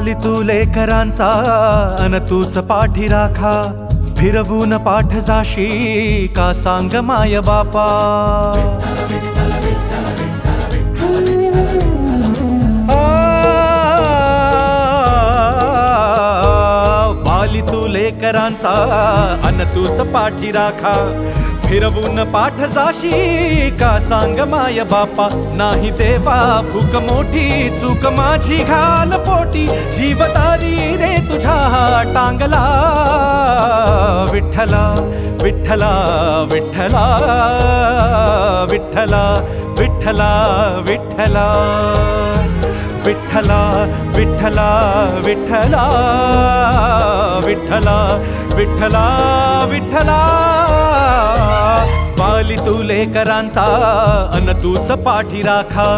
वाली तू लेकरांचा अन तूच पाठी राखा. फिरवून पाठ जाशी का सांग माय बापा. बाली तू लेकरांचा अन तूच पाठी राखा. फिरवून पाठ जाशी. का सांग माय बापा नाही देवा भूक मोठी चूक माझी घाल पोटी. जीवतारी रे तुझ्या टांगला. विठ्ठला विठ्ठला विठ्ठला विठ्ठला विठ्ठला विठ्ठला. विठ्ठला विठ्ठला विठ्ठला. विठ्ठला विठ्ठला विठ्ठला. वाली तू लेकरांचा अन तूच पाठी राखा.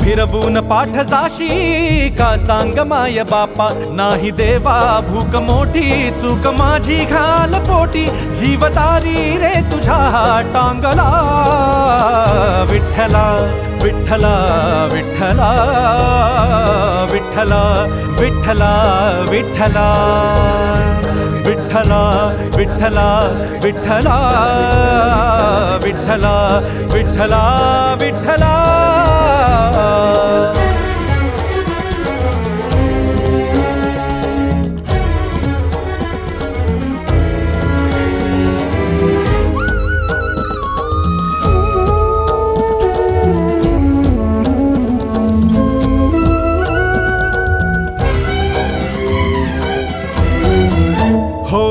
फिरवून पाठ जाशी का सांग माय बापा नाही देवा भूक मोठी चूक माझी घाल पोटी. जीवतारी रे तुझ्या टांगला. विठ्ठला विठ्ठला विठ्ठला विठ्ठला विठ्ठला विठ्ठला. विठ्ठला विठ्ठला विठ्ठला विठ्ठला विठ्ठला विठ्ठला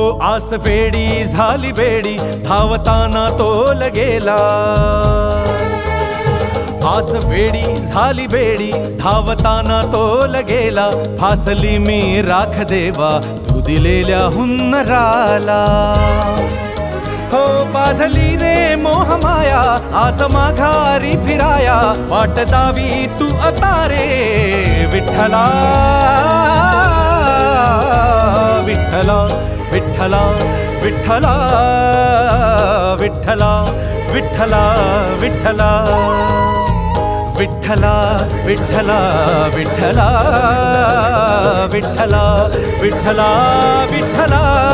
आस बेडी झाली बेडी धावताना तोल गेला. आस वेडी झाली बेडी धावताना तोल गेला. फासली मी राख देवा तू दिलेल्या हुन्नराला. हो बाधली रे मोह माया आज माघारी फिराया. वाट दावी तू आता रे विठ्ठला. विठ्ठला विठ्ठला विठ्ठला विठ्ठला विठ्ठला विठ्ठला विठ्ठला विठ्ठला विठ्ठला विठ्ठला विठ्ठला विठ्ठला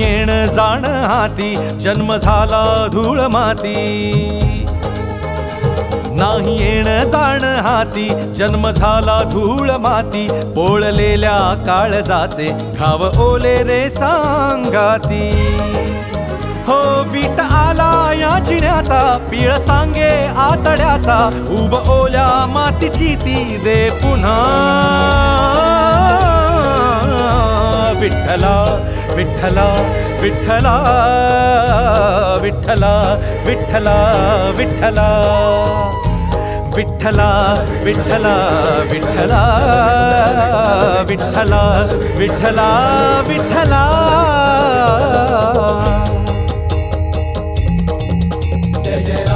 येण जाण हाती जन्म झाला धूळ माती. नाही येण जाण हाती जन्म झाला धूळ माती. बोळलेल्या काळजाचे घाव ओले रे सांगाती. हो वीट आला या जिण्याचा पिळ सांगे आतड्याचा. उब ओल्या मातीची ती दे पुन्हा. विठ्ठला विठ्ठला विठ्ठला विठ्ठला विठ्ठला विठ्ठला विठ्ठला विठ्ठला विठ्ठला विठ्ठला विठ्ठला विठ्ठला लागे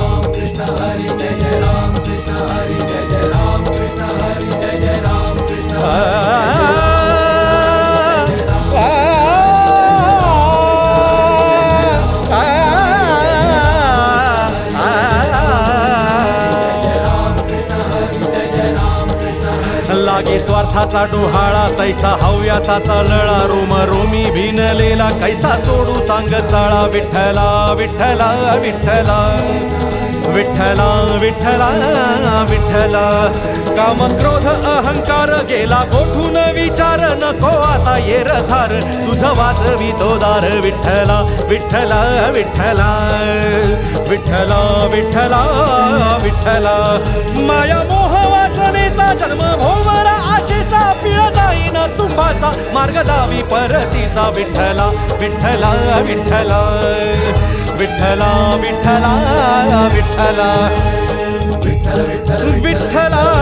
स्वार्थाचा डोहाळा तैसा हव्यासाचा लळा रोम रोमी भिनलेला कैसा सोडू सांग चाळा विठ्ठला विठ्ठला विठ्ठला विठ्ठला विठ्ठला विठ्ठला. काम क्रोध अहंकार गेला कोठून विचार नको आता ये रसार तुझं वाजवी तो दार विठ्ठला विठ्ठला विठ्ठला विठ्ठला विठ्ठला विठ्ठला. माया मोह वासनेचा जन्म भोवरा ना सुंभाचा मार्ग दावी परतीचा विठ्ठला विठ्ठला विठ्ठला विठ्ठला विठ्ठला विठ्ठला विठ्ठला.